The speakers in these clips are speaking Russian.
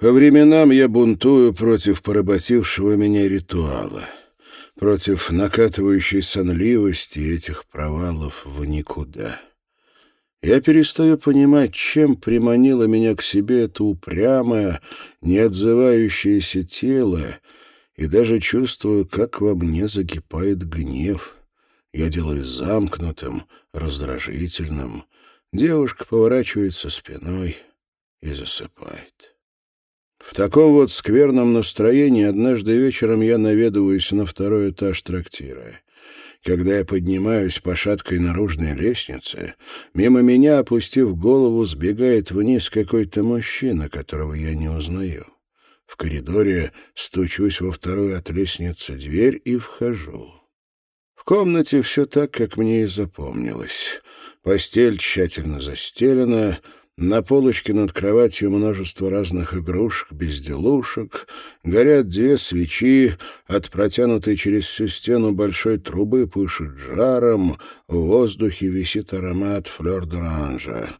По временам я бунтую против поработившего меня ритуала, против накатывающей сонливости этих провалов в никуда. Я перестаю понимать, чем приманило меня к себе это упрямое, неотзывающееся тело, и даже чувствую, как во мне закипает гнев. Я делаюсь замкнутым, раздражительным. Девушка поворачивается спиной и засыпает. В таком вот скверном настроении однажды вечером я наведываюсь на второй этаж трактира. Когда я поднимаюсь по шаткой наружной лестнице, мимо меня, опустив голову, сбегает вниз какой-то мужчина, которого я не узнаю. В коридоре стучусь во вторую от лестницы дверь и вхожу. В комнате все так, как мне и запомнилось. Постель тщательно застелена, на полочке над кроватью множество разных игрушек, безделушек, горят две свечи, от протянутой через всю стену большой трубы пышет жаром, в воздухе висит аромат флёр-д'оранжа.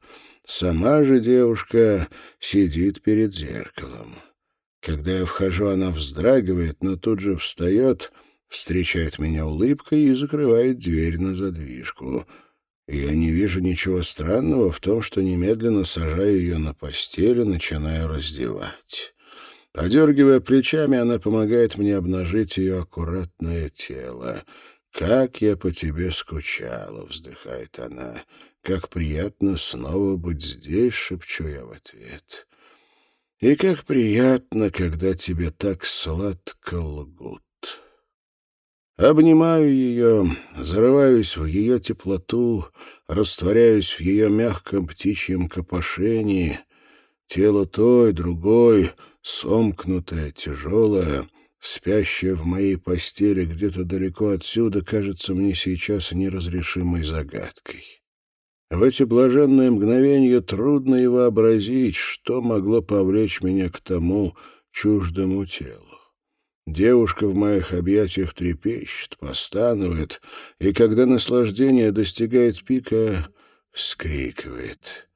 Сама же девушка сидит перед зеркалом. Когда я вхожу, она вздрагивает, но тут же встает, встречает меня улыбкой и закрывает дверь на задвижку — я не вижу ничего странного в том, что немедленно сажаю ее на постель и начинаю раздевать. Подергивая плечами, она помогает мне обнажить ее аккуратное тело. «Как я по тебе скучала!» — вздыхает она. «Как приятно снова быть здесь!» — шепчу я в ответ. «И как приятно, когда тебе так сладко лгут!» Обнимаю ее, зарываюсь в ее теплоту, растворяюсь в ее мягком птичьем копошении. Тело той, другой, сомкнутое, тяжелое, спящее в моей постели где-то далеко отсюда, кажется мне сейчас неразрешимой загадкой. В эти блаженные мгновения трудно и вообразить, что могло повлечь меня к тому чуждому телу. Девушка в моих объятиях трепещет, постанывает, и когда наслаждение достигает пика, вскрикивает.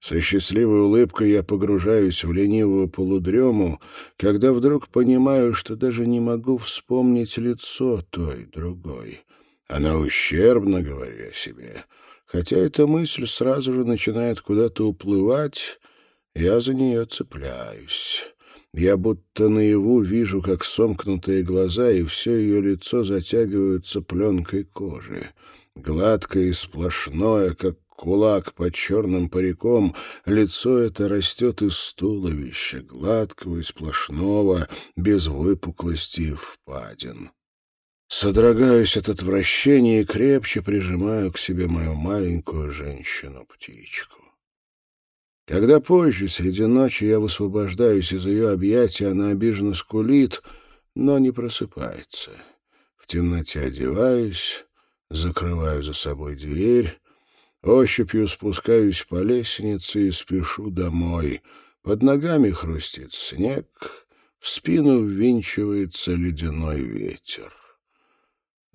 Со счастливой улыбкой я погружаюсь в ленивую полудрему, когда вдруг понимаю, что даже не могу вспомнить лицо той другой. Она ущербна, говорю я себе. Хотя эта мысль сразу же начинает куда-то уплывать, я за нее цепляюсь. Я будто наяву вижу, как сомкнутые глаза и все ее лицо затягиваются пленкой кожи. Гладкое и сплошное, как кулак под черным париком, лицо это растет из туловища, гладкого и сплошного, без выпуклости впадин. Содрогаюсь от отвращения и крепче прижимаю к себе мою маленькую женщину-птичку. Когда позже, среди ночи, я высвобождаюсь из ее объятия, она обиженно скулит, но не просыпается. В темноте одеваюсь, закрываю за собой дверь, ощупью спускаюсь по лестнице и спешу домой. Под ногами хрустит снег, в спину ввинчивается ледяной ветер.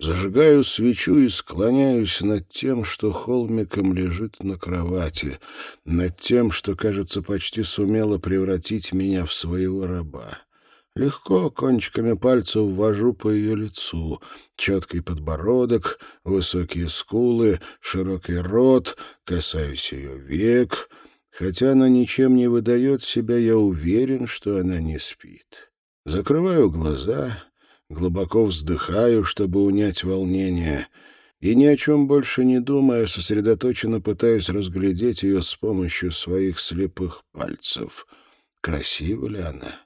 Зажигаю свечу и склоняюсь над тем, что холмиком лежит на кровати, над тем, что, кажется, почти сумело превратить меня в своего раба. Легко кончиками пальцев ввожу по ее лицу. Четкий подбородок, высокие скулы, широкий рот, касаюсь ее век. Хотя она ничем не выдает себя, я уверен, что она не спит. Закрываю глаза Глубоко вздыхаю, чтобы унять волнение, и ни о чем больше не думая, сосредоточенно пытаюсь разглядеть ее с помощью своих слепых пальцев. Красива ли она?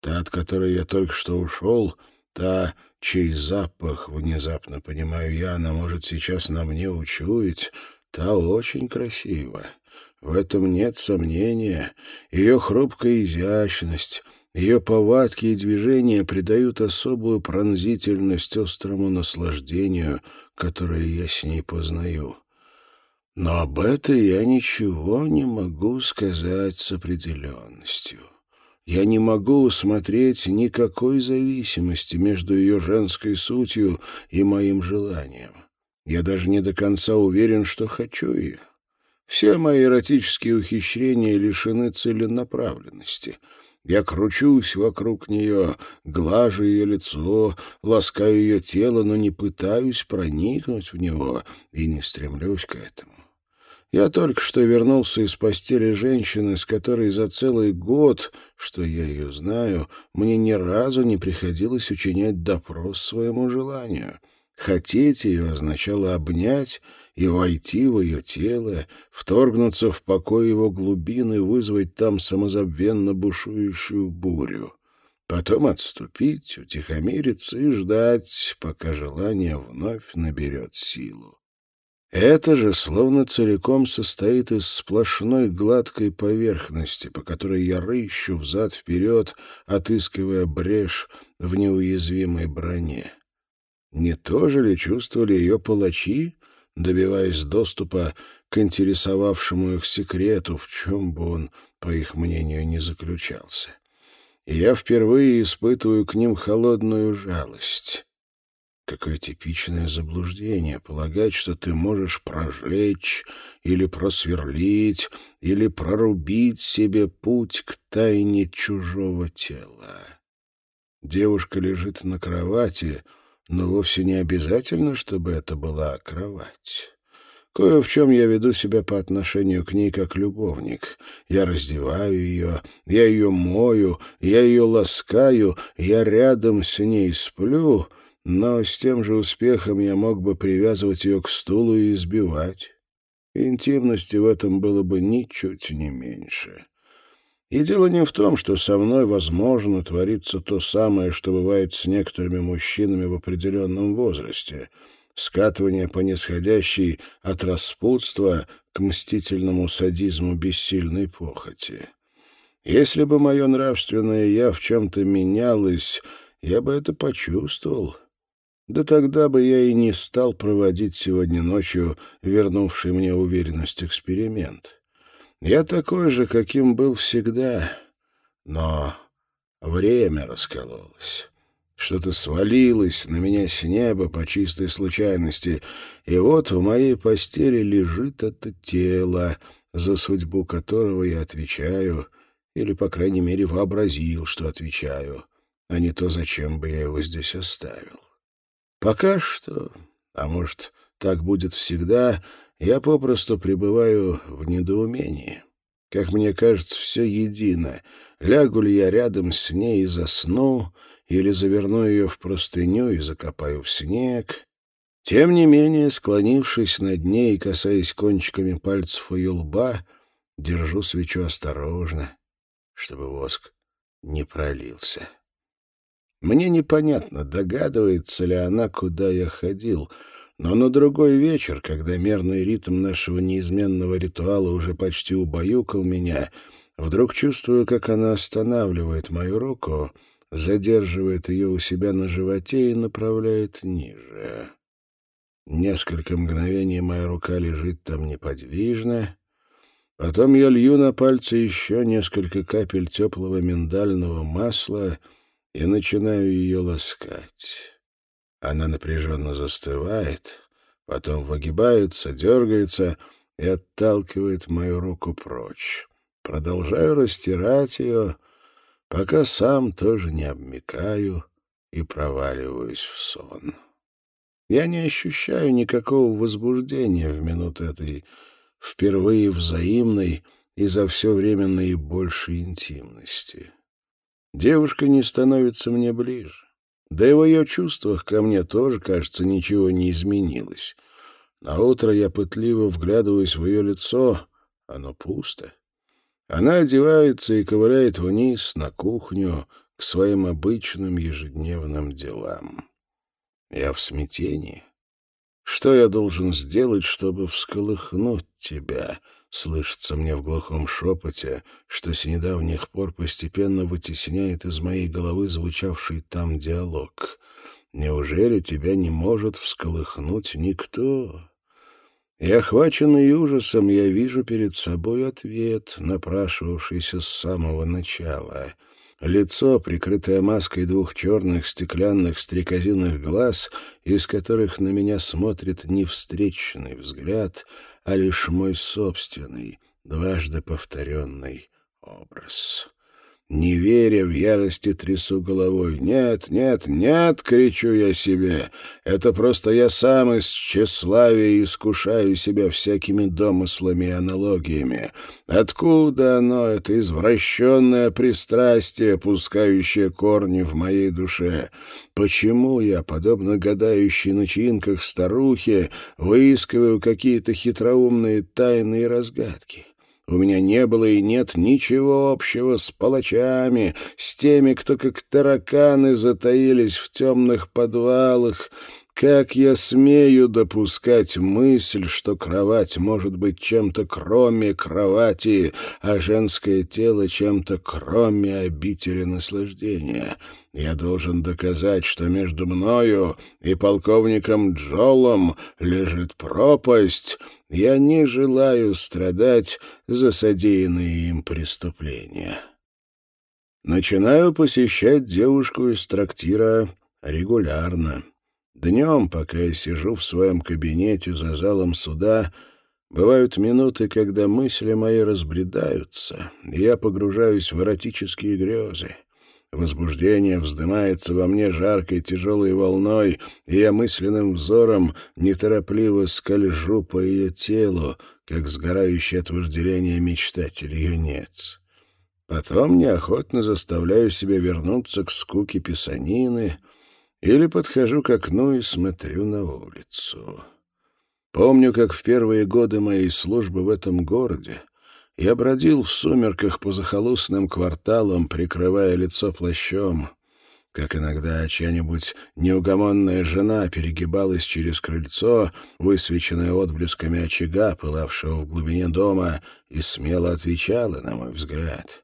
Та, от которой я только что ушел, та, чей запах, внезапно понимаю я, она может сейчас на мне учуять, та очень красива. В этом нет сомнения. Ее хрупкая изящность — ее повадки и движения придают особую пронзительность острому наслаждению, которое я с ней познаю. Но об этом я ничего не могу сказать с определенностью. Я не могу усмотреть никакой зависимости между ее женской сутью и моим желанием. Я даже не до конца уверен, что хочу ее. Все мои эротические ухищрения лишены целенаправленности — Я кручусь вокруг нее, глажу ее лицо, ласкаю ее тело, но не пытаюсь проникнуть в него и не стремлюсь к этому. Я только что вернулся из постели женщины, с которой за целый год, что я ее знаю, мне ни разу не приходилось учинять допрос своему желанию. Хотеть ее означало обнять и войти в ее тело, вторгнуться в покой его глубины, вызвать там самозабвенно бушующую бурю. Потом отступить, утихомириться и ждать, пока желание вновь наберет силу. Это же словно целиком состоит из сплошной гладкой поверхности, по которой я рыщу взад-вперед, отыскивая брешь в неуязвимой броне. Не то же ли чувствовали ее палачи, добиваясь доступа к интересовавшему их секрету, в чем бы он, по их мнению, не заключался? И я впервые испытываю к ним холодную жалость. Какое типичное заблуждение полагать, что ты можешь прожечь или просверлить или прорубить себе путь к тайне чужого тела. Девушка лежит на кровати, но вовсе не обязательно, чтобы это была кровать. Кое в чем я веду себя по отношению к ней как любовник. Я раздеваю ее, я ее мою, я ее ласкаю, я рядом с ней сплю — но с тем же успехом я мог бы привязывать ее к стулу и избивать. Интимности в этом было бы ничуть не меньше. И дело не в том, что со мной, возможно, творится то самое, что бывает с некоторыми мужчинами в определенном возрасте — скатывание по нисходящей от распутства к мстительному садизму бессильной похоти. Если бы мое нравственное «я» в чем-то менялось, я бы это почувствовал, да тогда бы я и не стал проводить сегодня ночью вернувший мне уверенность эксперимент. Я такой же, каким был всегда, но время раскололось. Что-то свалилось на меня с неба по чистой случайности, и вот в моей постели лежит это тело, за судьбу которого я отвечаю, или, по крайней мере, вообразил, что отвечаю, а не то, зачем бы я его здесь оставил. Пока что, а может, так будет всегда, я попросту пребываю в недоумении. Как мне кажется, все едино. Лягу ли я рядом с ней и засну, или заверну ее в простыню и закопаю в снег. Тем не менее, склонившись над ней и касаясь кончиками пальцев ее лба, держу свечу осторожно, чтобы воск не пролился. Мне непонятно, догадывается ли она, куда я ходил, но на другой вечер, когда мерный ритм нашего неизменного ритуала уже почти убаюкал меня, вдруг чувствую, как она останавливает мою руку, задерживает ее у себя на животе и направляет ниже. Несколько мгновений моя рука лежит там неподвижно, потом я лью на пальцы еще несколько капель теплого миндального масла — и начинаю ее ласкать. Она напряженно застывает, потом выгибается, дергается и отталкивает мою руку прочь. Продолжаю растирать ее, пока сам тоже не обмикаю и проваливаюсь в сон. Я не ощущаю никакого возбуждения в минуту этой впервые взаимной и за все время наибольшей интимности. Девушка не становится мне ближе. Да и в ее чувствах ко мне тоже, кажется, ничего не изменилось. На утро я пытливо вглядываюсь в ее лицо, оно пусто. Она одевается и ковыляет вниз на кухню к своим обычным ежедневным делам. Я в смятении. Что я должен сделать, чтобы всколыхнуть тебя? Слышится мне в глухом шепоте, что с недавних пор постепенно вытесняет из моей головы звучавший там диалог. Неужели тебя не может всколыхнуть никто? И охваченный ужасом я вижу перед собой ответ, напрашивавшийся с самого начала — Лицо, прикрытое маской двух черных стеклянных стрекозиных глаз, из которых на меня смотрит не встречный взгляд, а лишь мой собственный, дважды повторенный образ. Не веря в ярости, трясу головой. «Нет, нет, нет!» — кричу я себе. «Это просто я сам из тщеславия искушаю себя всякими домыслами и аналогиями. Откуда оно, это извращенное пристрастие, пускающее корни в моей душе? Почему я, подобно гадающей на чинках старухе, выискиваю какие-то хитроумные тайны и разгадки?» У меня не было и нет ничего общего с палачами, с теми, кто как тараканы затаились в темных подвалах. Как я смею допускать мысль, что кровать может быть чем-то кроме кровати, а женское тело чем-то кроме обители наслаждения? Я должен доказать, что между мною и полковником Джолом лежит пропасть, я не желаю страдать за содеянные им преступления. Начинаю посещать девушку из трактира регулярно. Днем, пока я сижу в своем кабинете за залом суда, бывают минуты, когда мысли мои разбредаются, и я погружаюсь в эротические грезы. Возбуждение вздымается во мне жаркой тяжелой волной, и я мысленным взором неторопливо скольжу по ее телу, как сгорающий от вожделения мечтатель-юнец. Потом неохотно заставляю себя вернуться к скуке писанины или подхожу к окну и смотрю на улицу. Помню, как в первые годы моей службы в этом городе я бродил в сумерках по захолустным кварталам, прикрывая лицо плащом, как иногда чья-нибудь неугомонная жена перегибалась через крыльцо, высвеченное отблесками очага, пылавшего в глубине дома, и смело отвечала, на мой взгляд.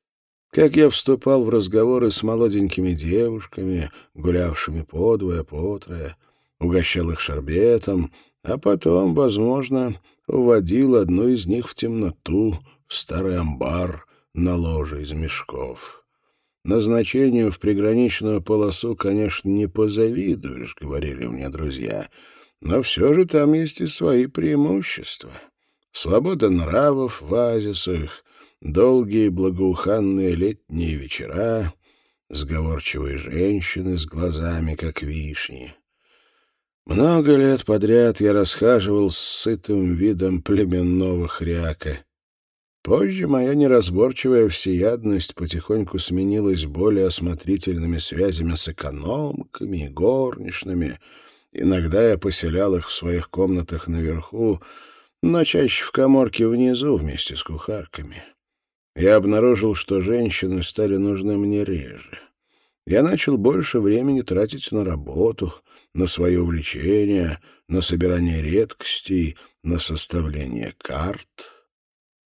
Как я вступал в разговоры с молоденькими девушками, гулявшими подвое, потрое, угощал их шарбетом, а потом, возможно, уводил одну из них в темноту, старый амбар на ложе из мешков. Назначению в приграничную полосу, конечно, не позавидуешь, говорили мне друзья, но все же там есть и свои преимущества. Свобода нравов в оазисах, долгие благоуханные летние вечера, сговорчивые женщины с глазами, как вишни. Много лет подряд я расхаживал с сытым видом племенного хряка — Позже моя неразборчивая всеядность потихоньку сменилась более осмотрительными связями с экономками и горничными. Иногда я поселял их в своих комнатах наверху, но чаще в коморке внизу вместе с кухарками. Я обнаружил, что женщины стали нужны мне реже. Я начал больше времени тратить на работу, на свои увлечения, на собирание редкостей, на составление карт —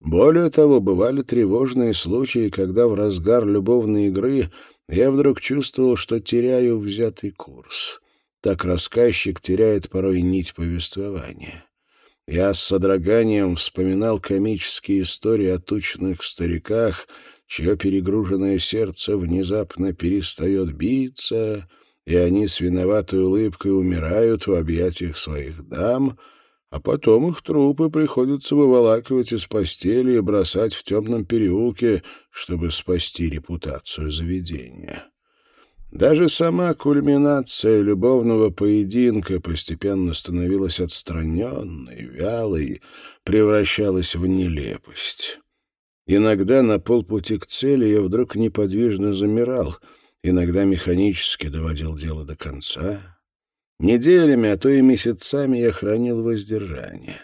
более того, бывали тревожные случаи, когда в разгар любовной игры я вдруг чувствовал, что теряю взятый курс. Так рассказчик теряет порой нить повествования. Я с содроганием вспоминал комические истории о тучных стариках, чье перегруженное сердце внезапно перестает биться, и они с виноватой улыбкой умирают в объятиях своих дам — а потом их трупы приходится выволакивать из постели и бросать в темном переулке, чтобы спасти репутацию заведения. Даже сама кульминация любовного поединка постепенно становилась отстраненной, вялой, превращалась в нелепость. Иногда на полпути к цели я вдруг неподвижно замирал, иногда механически доводил дело до конца, Неделями, а то и месяцами я хранил воздержание.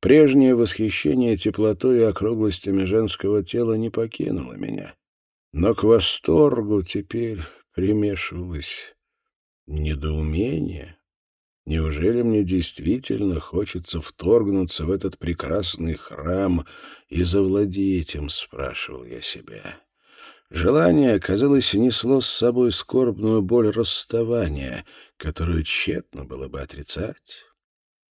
Прежнее восхищение теплотой и округлостями женского тела не покинуло меня. Но к восторгу теперь примешивалось недоумение. Неужели мне действительно хочется вторгнуться в этот прекрасный храм и завладеть им, спрашивал я себя. Желание, казалось, несло с собой скорбную боль расставания, которую тщетно было бы отрицать.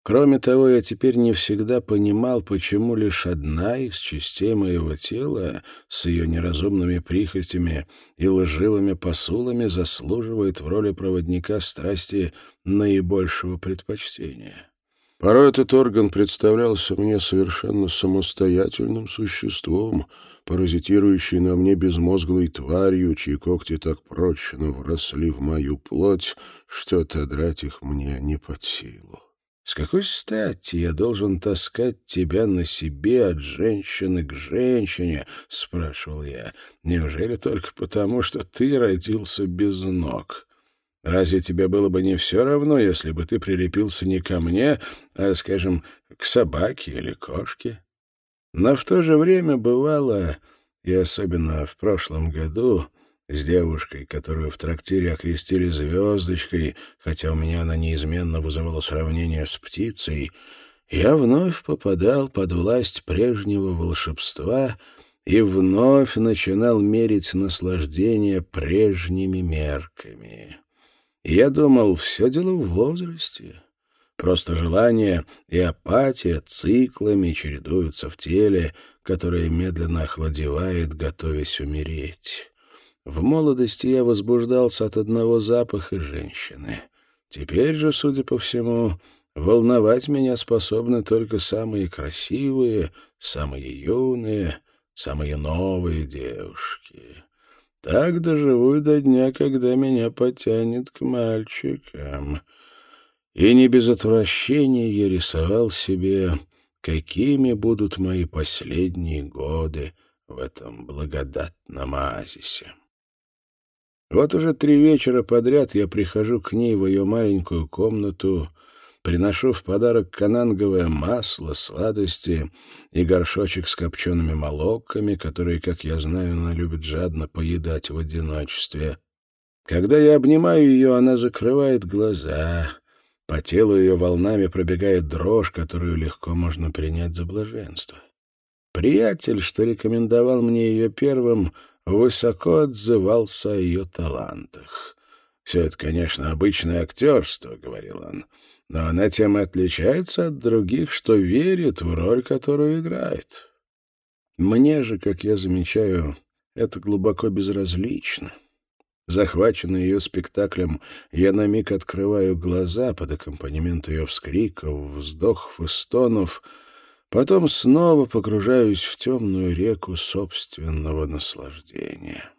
Кроме того, я теперь не всегда понимал, почему лишь одна из частей моего тела с ее неразумными прихотями и лживыми посулами заслуживает в роли проводника страсти наибольшего предпочтения. Порой этот орган представлялся мне совершенно самостоятельным существом, паразитирующей на мне безмозглой тварью, чьи когти так прочно вросли в мою плоть, что отодрать их мне не под силу. С какой стати я должен таскать тебя на себе от женщины к женщине, спрашивал я. Неужели только потому, что ты родился без ног? Разве тебе было бы не все равно, если бы ты прилепился не ко мне, а, скажем, к собаке или кошке? Но в то же время бывало, и особенно в прошлом году, с девушкой, которую в трактире окрестили звездочкой, хотя у меня она неизменно вызывала сравнение с птицей, я вновь попадал под власть прежнего волшебства и вновь начинал мерить наслаждение прежними мерками. Я думал, все дело в возрасте. Просто желание и апатия циклами чередуются в теле, которое медленно охладевает, готовясь умереть. В молодости я возбуждался от одного запаха женщины. Теперь же, судя по всему, волновать меня способны только самые красивые, самые юные, самые новые девушки. Так доживу до дня, когда меня потянет к мальчикам. И не без отвращения я рисовал себе, какими будут мои последние годы в этом благодатном оазисе. Вот уже три вечера подряд я прихожу к ней в ее маленькую комнату, приношу в подарок кананговое масло, сладости и горшочек с копчеными молоками, которые, как я знаю, она любит жадно поедать в одиночестве. Когда я обнимаю ее, она закрывает глаза. По телу ее волнами пробегает дрожь, которую легко можно принять за блаженство. Приятель, что рекомендовал мне ее первым, — высоко отзывался о ее талантах. «Все это, конечно, обычное актерство», — говорил он, «но она тем и отличается от других, что верит в роль, которую играет. Мне же, как я замечаю, это глубоко безразлично». Захваченный ее спектаклем, я на миг открываю глаза под аккомпанемент ее вскриков, вздохов и стонов — Потом снова погружаюсь в темную реку собственного наслаждения.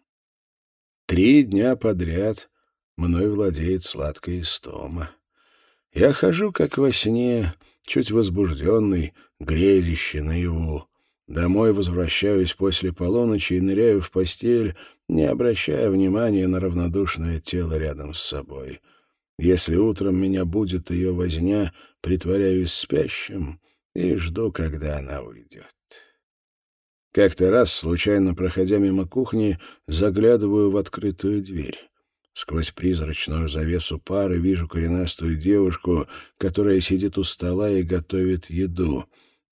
Три дня подряд мной владеет сладкая истома. Я хожу, как во сне, чуть возбужденный, грезящий наяву. Домой возвращаюсь после полуночи и ныряю в постель, не обращая внимания на равнодушное тело рядом с собой. Если утром меня будет ее возня, притворяюсь спящим — и жду, когда она уйдет. Как-то раз, случайно проходя мимо кухни, заглядываю в открытую дверь. Сквозь призрачную завесу пары вижу коренастую девушку, которая сидит у стола и готовит еду.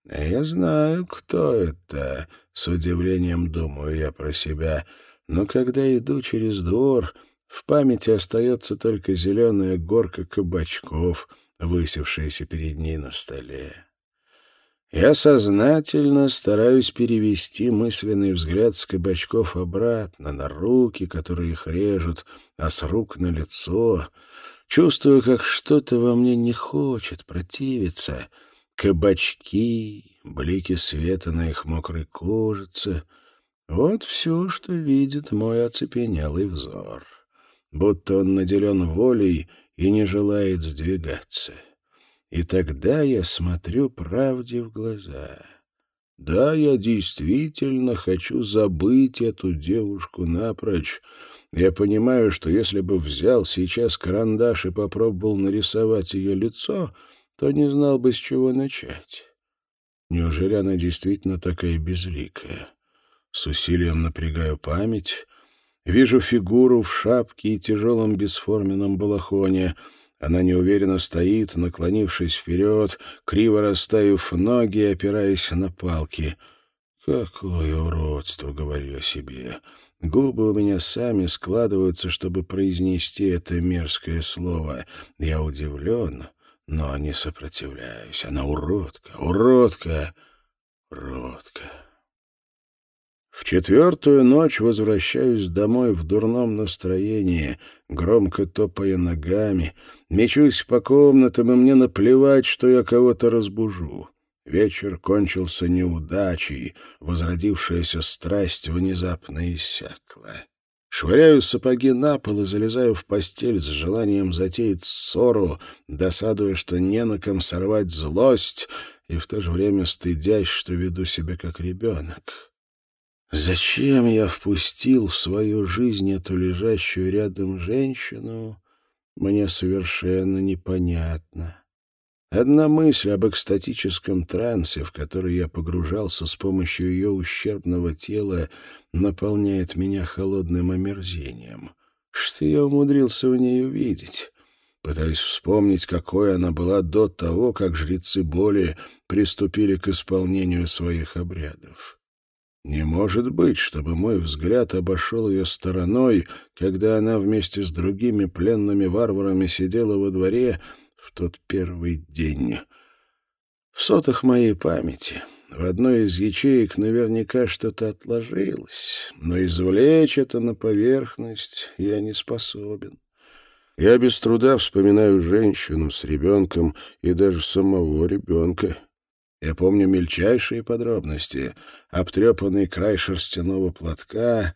Я знаю, кто это, с удивлением думаю я про себя. Но когда иду через двор, в памяти остается только зеленая горка кабачков, высевшаяся перед ней на столе. Я сознательно стараюсь перевести мысленный взгляд с кабачков обратно, на руки, которые их режут, а с рук на лицо. Чувствую, как что-то во мне не хочет противиться. Кабачки, блики света на их мокрой кожице — вот все, что видит мой оцепенелый взор. Будто он наделен волей и не желает сдвигаться. — и тогда я смотрю правде в глаза. Да, я действительно хочу забыть эту девушку напрочь. Я понимаю, что если бы взял сейчас карандаш и попробовал нарисовать ее лицо, то не знал бы, с чего начать. Неужели она действительно такая безликая? С усилием напрягаю память. Вижу фигуру в шапке и тяжелом бесформенном балахоне — она неуверенно стоит, наклонившись вперед, криво расставив ноги и опираясь на палки. «Какое уродство!» — говорю я себе. Губы у меня сами складываются, чтобы произнести это мерзкое слово. Я удивлен, но не сопротивляюсь. Она уродка, уродка, уродка. В четвертую ночь возвращаюсь домой в дурном настроении, громко топая ногами, мечусь по комнатам, и мне наплевать, что я кого-то разбужу. Вечер кончился неудачей, возродившаяся страсть внезапно иссякла. Швыряю сапоги на пол и залезаю в постель с желанием затеять ссору, досадуя, что не на ком сорвать злость, и в то же время стыдясь, что веду себя как ребенок. Зачем я впустил в свою жизнь эту лежащую рядом женщину, мне совершенно непонятно. Одна мысль об экстатическом трансе, в который я погружался с помощью ее ущербного тела, наполняет меня холодным омерзением. Что я умудрился в ней увидеть? Пытаюсь вспомнить, какой она была до того, как жрецы боли приступили к исполнению своих обрядов. Не может быть, чтобы мой взгляд обошел ее стороной, когда она вместе с другими пленными варварами сидела во дворе в тот первый день. В сотах моей памяти в одной из ячеек наверняка что-то отложилось, но извлечь это на поверхность я не способен. Я без труда вспоминаю женщину с ребенком и даже самого ребенка. Я помню мельчайшие подробности. Обтрепанный край шерстяного платка,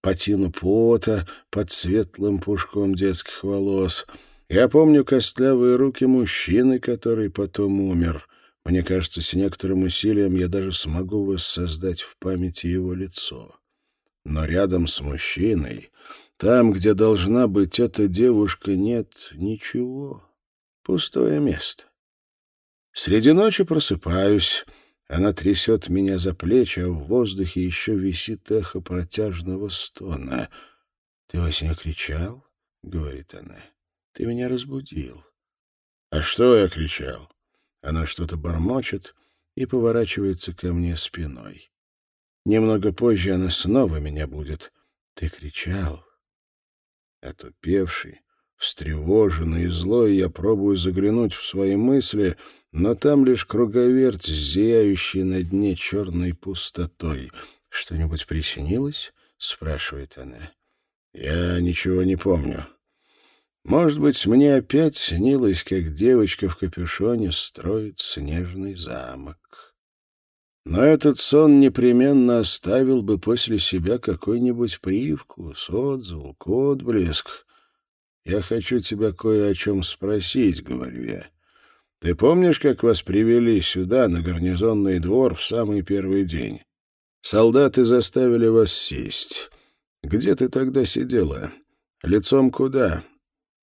патину пота под светлым пушком детских волос — я помню костлявые руки мужчины, который потом умер. Мне кажется, с некоторым усилием я даже смогу воссоздать в памяти его лицо. Но рядом с мужчиной, там, где должна быть эта девушка, нет ничего. Пустое место. Среди ночи просыпаюсь. Она трясет меня за плечи, а в воздухе еще висит эхо протяжного стона. — Ты во сне кричал? — говорит она. Ты меня разбудил. А что я кричал? Она что-то бормочет и поворачивается ко мне спиной. Немного позже она снова меня будет. Ты кричал. Отупевший, встревоженный и злой, я пробую заглянуть в свои мысли, но там лишь круговерть, зияющий на дне черной пустотой. «Что-нибудь приснилось?» — спрашивает она. «Я ничего не помню. Может быть, мне опять снилось, как девочка в капюшоне строит снежный замок. Но этот сон непременно оставил бы после себя какой-нибудь привкус, отзвук, отблеск. «Я хочу тебя кое о чем спросить», — говорю я. «Ты помнишь, как вас привели сюда, на гарнизонный двор, в самый первый день? Солдаты заставили вас сесть. Где ты тогда сидела? Лицом куда?»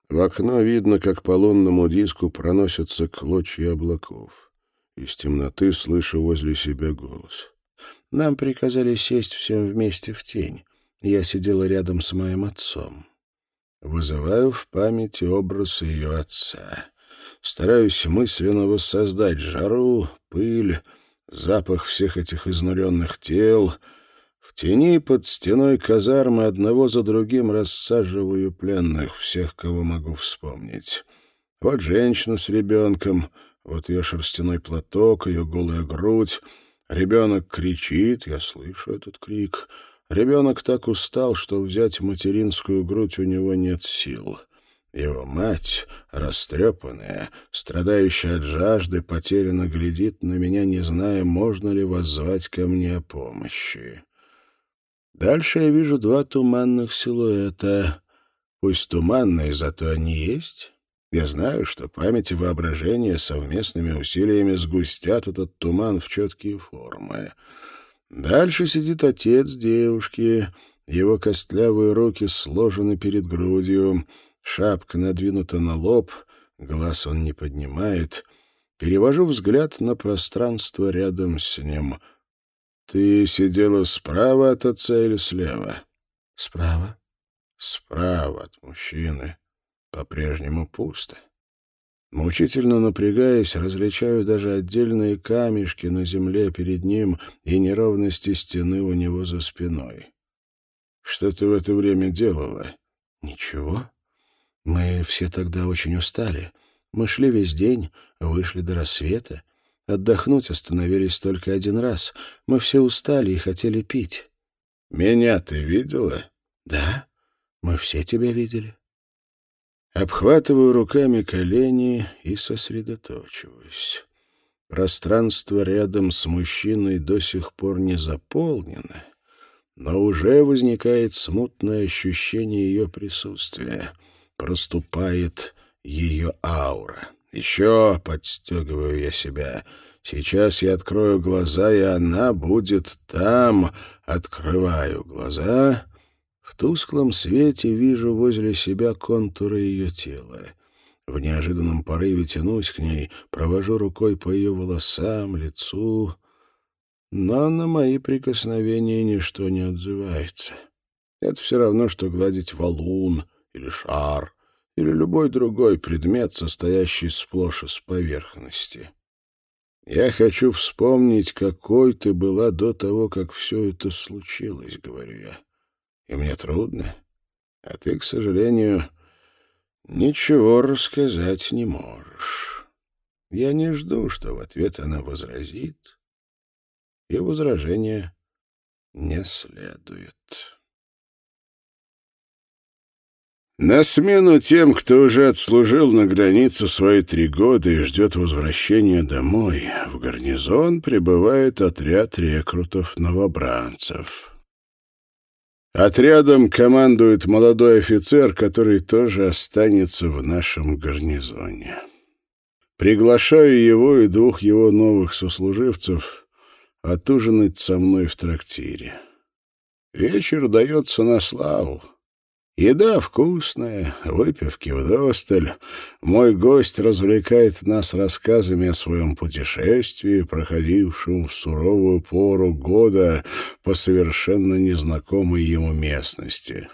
В окно видно, как по лунному диску проносятся клочья облаков. Из темноты слышу возле себя голос. Нам приказали сесть всем вместе в тень. Я сидела рядом с моим отцом. Вызываю в памяти образ ее отца. Стараюсь мысленно воссоздать жару, пыль, запах всех этих изнуренных тел — в тени под стеной казармы одного за другим рассаживаю пленных, всех, кого могу вспомнить. Вот женщина с ребенком, вот ее шерстяной платок, ее голая грудь. Ребенок кричит, я слышу этот крик. Ребенок так устал, что взять материнскую грудь у него нет сил. Его мать, растрепанная, страдающая от жажды, потерянно глядит на меня, не зная, можно ли воззвать ко мне о помощи. Дальше я вижу два туманных силуэта. Пусть туманные, зато они есть. Я знаю, что память и воображение совместными усилиями сгустят этот туман в четкие формы. Дальше сидит отец девушки. Его костлявые руки сложены перед грудью, шапка надвинута на лоб, глаз он не поднимает. Перевожу взгляд на пространство рядом с ним — ты сидела справа от отца или слева? Справа. Справа от мужчины. По-прежнему пусто. Мучительно напрягаясь, различаю даже отдельные камешки на земле перед ним и неровности стены у него за спиной. Что ты в это время делала? Ничего. Мы все тогда очень устали. Мы шли весь день, вышли до рассвета. Отдохнуть остановились только один раз. Мы все устали и хотели пить. Меня ты видела? Да, мы все тебя видели. Обхватываю руками колени и сосредоточиваюсь. Пространство рядом с мужчиной до сих пор не заполнено, но уже возникает смутное ощущение ее присутствия. Проступает ее аура. Еще подстегиваю я себя. Сейчас я открою глаза, и она будет там. Открываю глаза. В тусклом свете вижу возле себя контуры ее тела. В неожиданном порыве тянусь к ней, провожу рукой по ее волосам, лицу, но на мои прикосновения ничто не отзывается. Это все равно, что гладить валун или шар, или любой другой предмет, состоящий сплошь из поверхности. Я хочу вспомнить, какой ты была до того, как все это случилось, говорю я. И мне трудно. А ты, к сожалению, ничего рассказать не можешь. Я не жду, что в ответ она возразит, и возражения не следует. На смену тем, кто уже отслужил на границе свои три года и ждет возвращения домой, в гарнизон прибывает отряд рекрутов-новобранцев. Отрядом командует молодой офицер, который тоже останется в нашем гарнизоне. Приглашаю его и двух его новых сослуживцев отужинать со мной в трактире. Вечер дается на славу. Еда вкусная, выпивки вдосталь. Мой гость развлекает нас рассказами о своем путешествии, проходившем в суровую пору года по совершенно незнакомой ему местности.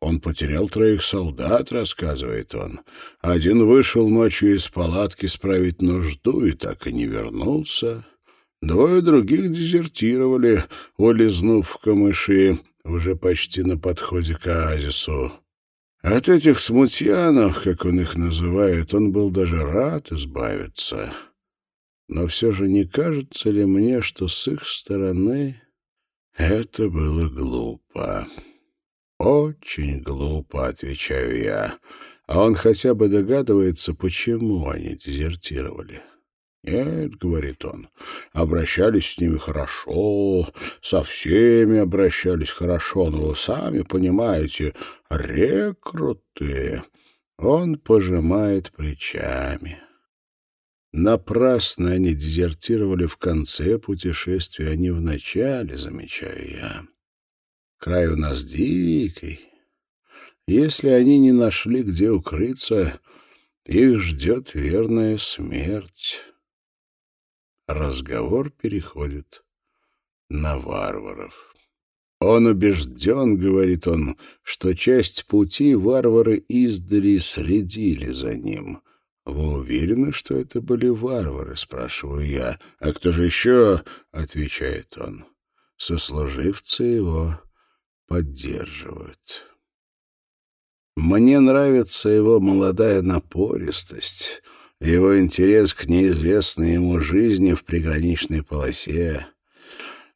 Он потерял троих солдат, рассказывает он. Один вышел ночью из палатки справить нужду и так и не вернулся. Двое других дезертировали, улизнув в камыши уже почти на подходе к оазису. От этих смутьянов, как он их называет, он был даже рад избавиться. Но все же не кажется ли мне, что с их стороны это было глупо? Очень глупо, отвечаю я. А он хотя бы догадывается, почему они дезертировали. «Нет», — говорит он, — «обращались с ними хорошо, со всеми обращались хорошо, но вы сами понимаете, рекруты». Он пожимает плечами. Напрасно они дезертировали в конце путешествия, а не в начале, замечаю я. Край у нас дикий. Если они не нашли, где укрыться, их ждет верная смерть разговор переходит на варваров. Он убежден, говорит он, что часть пути варвары издали следили за ним. «Вы уверены, что это были варвары?» — спрашиваю я. «А кто же еще?» — отвечает он. Сослуживцы его поддерживают. Мне нравится его молодая напористость, его интерес к неизвестной ему жизни в приграничной полосе,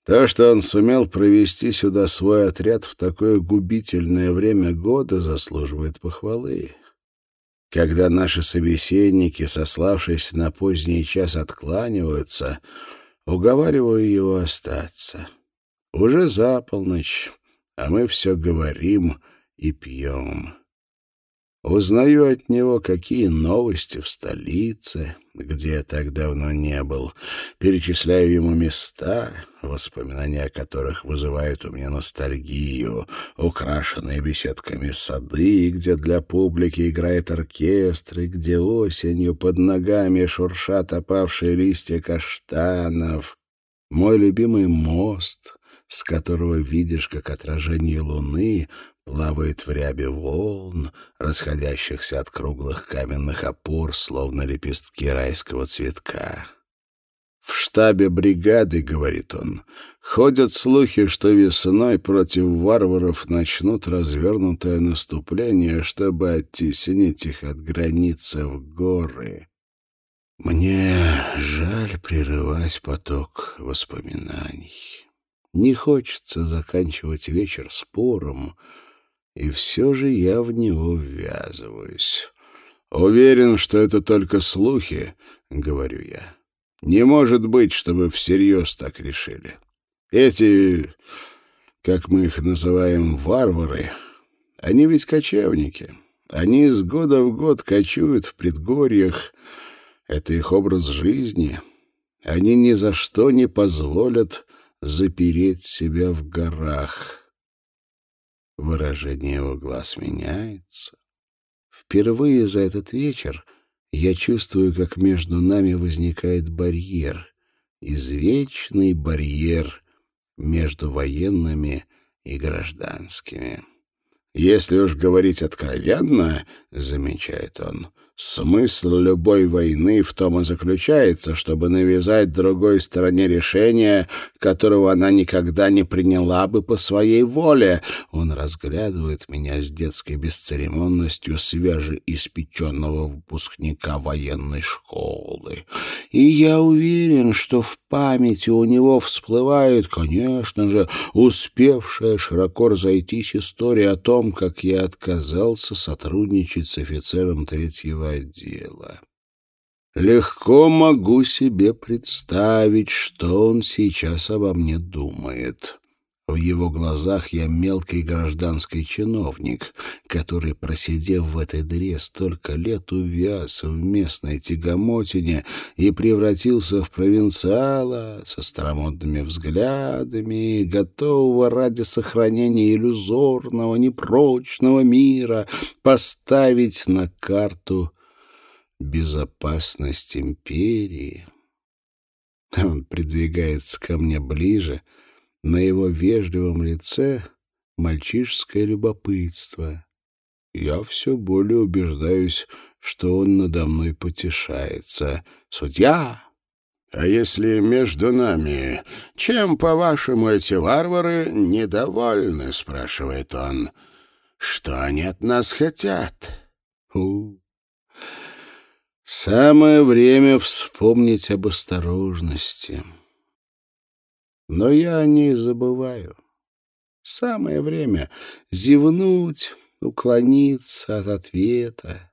то, что он сумел провести сюда свой отряд в такое губительное время года, заслуживает похвалы. Когда наши собеседники, сославшись на поздний час, откланиваются, уговариваю его остаться. Уже за полночь, а мы все говорим и пьем. Узнаю от него, какие новости в столице, где я так давно не был. Перечисляю ему места, воспоминания о которых вызывают у меня ностальгию, украшенные беседками сады, где для публики играет оркестр, и где осенью под ногами шуршат опавшие листья каштанов. Мой любимый мост, с которого видишь, как отражение луны плавает в рябе волн, расходящихся от круглых каменных опор, словно лепестки райского цветка. В штабе бригады, говорит он, ходят слухи, что весной против варваров начнут развернутое наступление, чтобы оттеснить их от границы в горы. Мне жаль прерывать поток воспоминаний. Не хочется заканчивать вечер спором, и все же я в него ввязываюсь. «Уверен, что это только слухи», — говорю я. «Не может быть, чтобы всерьез так решили. Эти, как мы их называем, варвары, они ведь кочевники. Они из года в год кочуют в предгорьях. Это их образ жизни. Они ни за что не позволят запереть себя в горах». Выражение его глаз меняется. Впервые за этот вечер я чувствую, как между нами возникает барьер, извечный барьер между военными и гражданскими. «Если уж говорить откровенно, — замечает он, Смысл любой войны в том и заключается, чтобы навязать другой стороне решение, которого она никогда не приняла бы по своей воле. Он разглядывает меня с детской бесцеремонностью свежеиспеченного выпускника военной школы. И я уверен, что в памяти у него всплывает, конечно же, успевшая широко разойтись история о том, как я отказался сотрудничать с офицером третьего отдела. Легко могу себе представить, что он сейчас обо мне думает. В его глазах я мелкий гражданский чиновник, который, просидев в этой дыре столько лет, увяз в местной тягомотине и превратился в провинциала со старомодными взглядами, готового ради сохранения иллюзорного, непрочного мира поставить на карту безопасность империи. Он придвигается ко мне ближе — на его вежливом лице мальчишеское любопытство. Я все более убеждаюсь, что он надо мной потешается. «Судья!» «А если между нами, чем, по-вашему, эти варвары недовольны?» — спрашивает он. «Что они от нас хотят?» У. Самое время вспомнить об осторожности. Но я не забываю. Самое время зевнуть, уклониться от ответа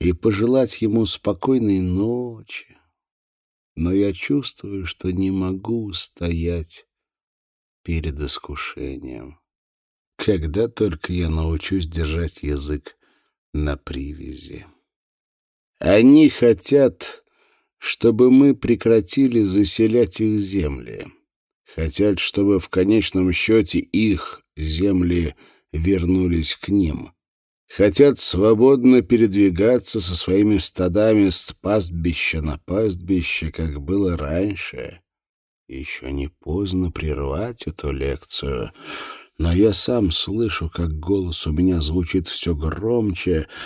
и пожелать ему спокойной ночи. Но я чувствую, что не могу стоять перед искушением. Когда только я научусь держать язык на привязи. Они хотят, чтобы мы прекратили заселять их земли хотят, чтобы в конечном счете их земли вернулись к ним. Хотят свободно передвигаться со своими стадами с пастбища на пастбище, как было раньше. Еще не поздно прервать эту лекцию, но я сам слышу, как голос у меня звучит все громче —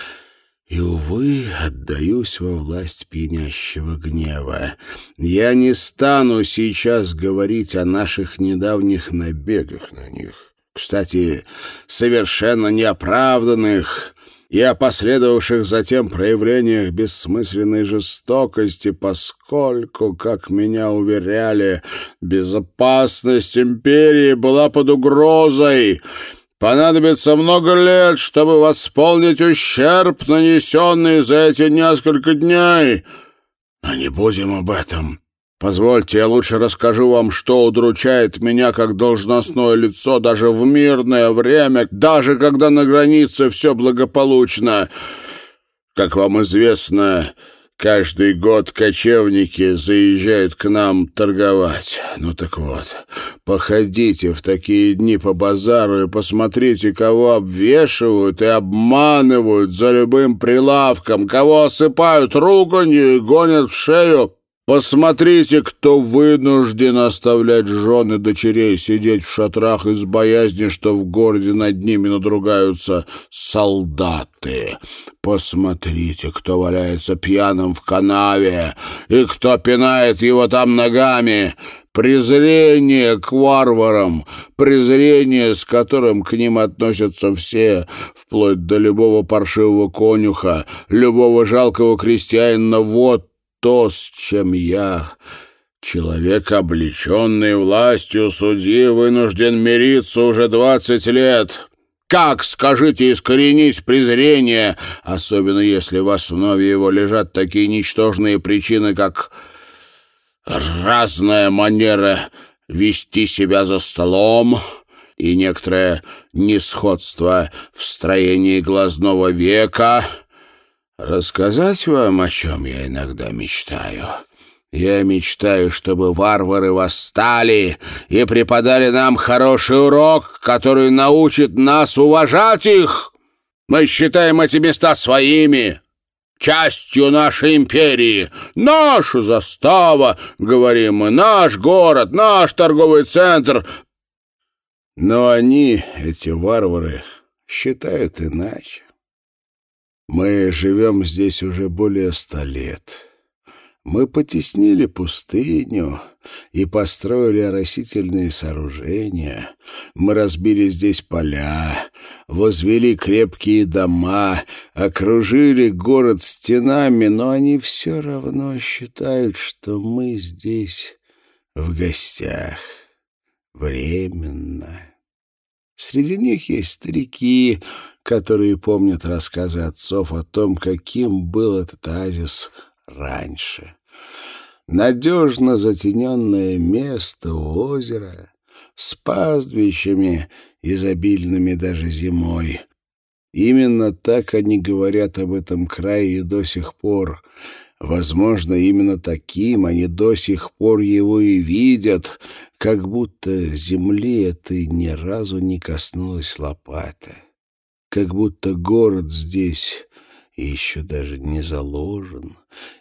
и, увы, отдаюсь во власть пьянящего гнева. Я не стану сейчас говорить о наших недавних набегах на них. Кстати, совершенно неоправданных и о последовавших затем проявлениях бессмысленной жестокости, поскольку, как меня уверяли, безопасность империи была под угрозой, Понадобится много лет, чтобы восполнить ущерб, нанесенный за эти несколько дней. Но не будем об этом. Позвольте, я лучше расскажу вам, что удручает меня как должностное лицо даже в мирное время, даже когда на границе все благополучно. Как вам известно, Каждый год кочевники заезжают к нам торговать. Ну так вот, походите в такие дни по базару и посмотрите, кого обвешивают и обманывают за любым прилавком, кого осыпают руганью и гонят в шею Посмотрите, кто вынужден оставлять жены дочерей сидеть в шатрах из боязни, что в городе над ними надругаются солдаты. Посмотрите, кто валяется пьяным в канаве и кто пинает его там ногами. Презрение к варварам, презрение, с которым к ним относятся все, вплоть до любого паршивого конюха, любого жалкого крестьянина, вот то, с чем я Человек, облеченный властью судьи, вынужден мириться уже двадцать лет. Как, скажите, искоренить презрение, особенно если в основе его лежат такие ничтожные причины, как разная манера вести себя за столом и некоторое несходство в строении глазного века? Рассказать вам, о чем я иногда мечтаю?» Я мечтаю, чтобы варвары восстали и преподали нам хороший урок, который научит нас уважать их. Мы считаем эти места своими, частью нашей империи. Наша застава, говорим мы, наш город, наш торговый центр. Но они, эти варвары, считают иначе. Мы живем здесь уже более ста лет. Мы потеснили пустыню и построили оросительные сооружения. Мы разбили здесь поля, возвели крепкие дома, окружили город стенами, но они все равно считают, что мы здесь в гостях. Временно. Среди них есть старики, которые помнят рассказы отцов о том, каким был этот оазис раньше. Надежно затененное место у озера с пастбищами, изобильными даже зимой. Именно так они говорят об этом крае и до сих пор. Возможно, именно таким они до сих пор его и видят, как будто земли этой ни разу не коснулась лопата. Как будто город здесь еще даже не заложен,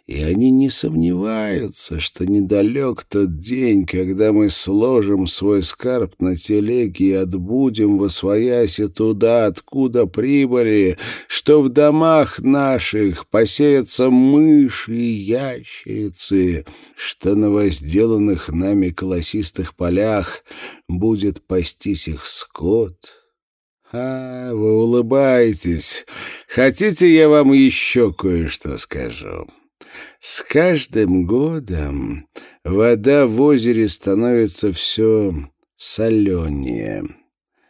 и они не сомневаются, что недалек тот день, когда мы сложим свой скарб на телеге и отбудем во свояси туда, откуда прибыли, что в домах наших поселятся мыши и ящерицы, что на возделанных нами колосистых полях будет пастись их скот» «А, вы улыбаетесь. Хотите, я вам еще кое-что скажу?» С каждым годом вода в озере становится все соленее.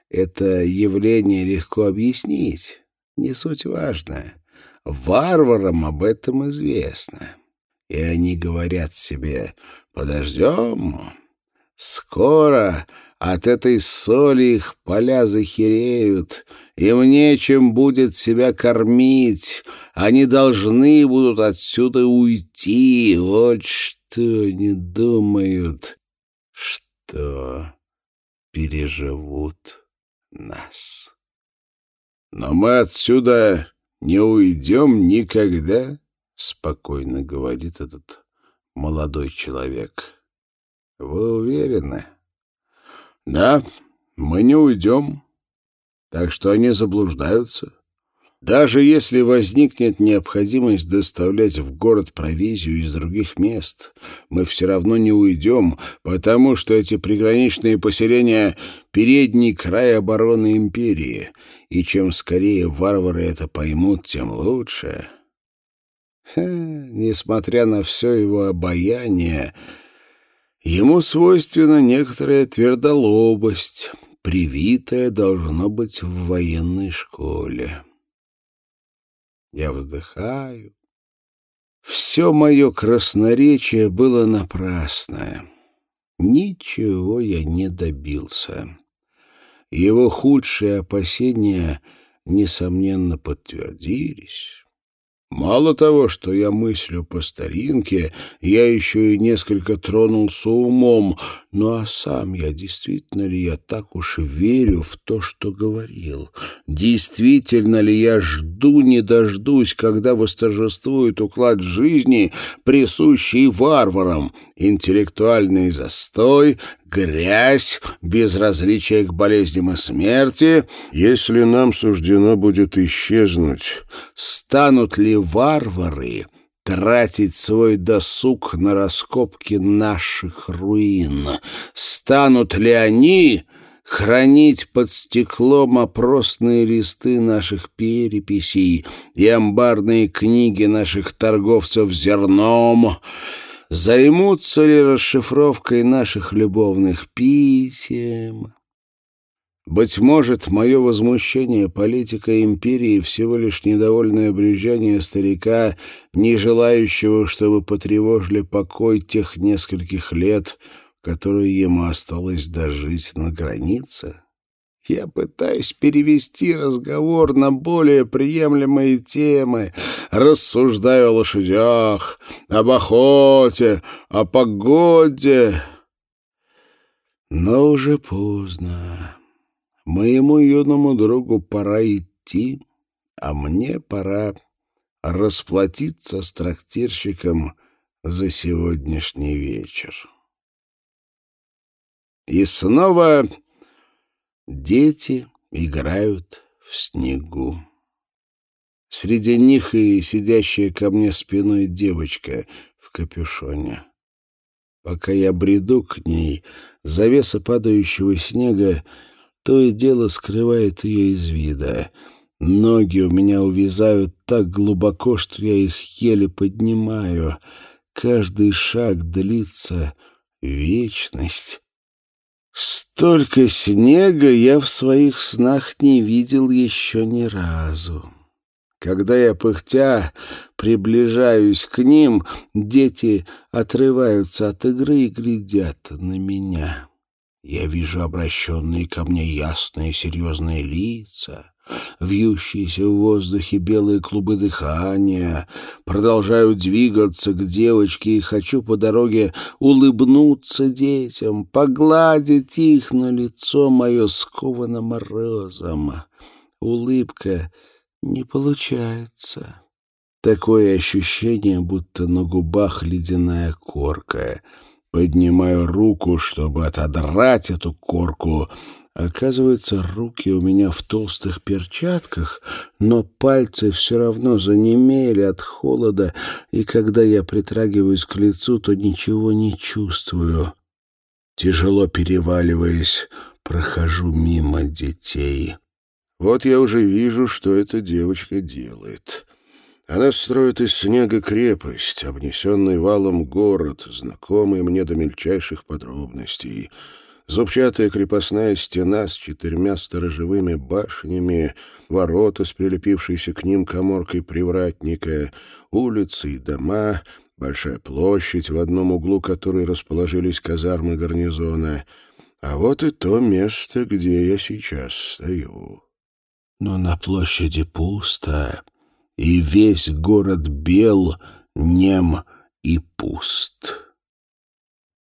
Это явление легко объяснить, не суть важно. Варварам об этом известно. И они говорят себе «подождем». Скоро от этой соли их поля захереют, им нечем будет себя кормить, они должны будут отсюда уйти. Вот что они думают, что переживут нас. Но мы отсюда не уйдем никогда, — спокойно говорит этот молодой человек. Вы уверены? — да, мы не уйдем, так что они заблуждаются. Даже если возникнет необходимость доставлять в город провизию из других мест, мы все равно не уйдем, потому что эти приграничные поселения — передний край обороны империи, и чем скорее варвары это поймут, тем лучше. Ха, несмотря на все его обаяние, Ему свойственна некоторая твердолобость, привитая должно быть в военной школе. Я вздыхаю. Все мое красноречие было напрасное. Ничего я не добился. Его худшие опасения, несомненно, подтвердились. Мало того, что я мыслю по старинке, я еще и несколько тронулся умом. Ну а сам я, действительно ли я так уж верю в то, что говорил? Действительно ли я жду, не дождусь, когда восторжествует уклад жизни, присущий варварам, интеллектуальный застой, грязь, безразличие к болезням и смерти, если нам суждено будет исчезнуть, станут ли варвары тратить свой досуг на раскопки наших руин? Станут ли они хранить под стеклом опросные листы наших переписей и амбарные книги наших торговцев зерном, Займутся ли расшифровкой наших любовных писем? Быть может, мое возмущение политикой империи всего лишь недовольное брюзжание старика, не желающего, чтобы потревожили покой тех нескольких лет, которые ему осталось дожить на границе? Я пытаюсь перевести разговор на более приемлемые темы, рассуждаю о лошадях, об охоте, о погоде. Но уже поздно. Моему юному другу пора идти, а мне пора расплатиться с трактирщиком за сегодняшний вечер. И снова дети играют в снегу. Среди них и сидящая ко мне спиной девочка в капюшоне. Пока я бреду к ней, завеса падающего снега то и дело скрывает ее из вида. Ноги у меня увязают так глубоко, что я их еле поднимаю. Каждый шаг длится вечность. Столько снега я в своих снах не видел еще ни разу. Когда я, пыхтя, приближаюсь к ним, дети отрываются от игры и глядят на меня. Я вижу обращенные ко мне ясные серьезные лица, вьющиеся в воздухе белые клубы дыхания, продолжаю двигаться к девочке и хочу по дороге улыбнуться детям, погладить их, но лицо мое сковано морозом. Улыбка не получается. Такое ощущение, будто на губах ледяная корка — Поднимаю руку, чтобы отодрать эту корку. Оказывается, руки у меня в толстых перчатках, но пальцы все равно занемели от холода, и когда я притрагиваюсь к лицу, то ничего не чувствую. Тяжело переваливаясь, прохожу мимо детей. Вот я уже вижу, что эта девочка делает. Она строит из снега крепость, обнесенный валом город, знакомый мне до мельчайших подробностей. Зубчатая крепостная стена с четырьмя сторожевыми башнями, ворота с прилепившейся к ним коморкой привратника, улицы и дома, большая площадь, в одном углу которой расположились казармы гарнизона. А вот и то место, где я сейчас стою. Но на площади пусто и весь город бел, нем и пуст.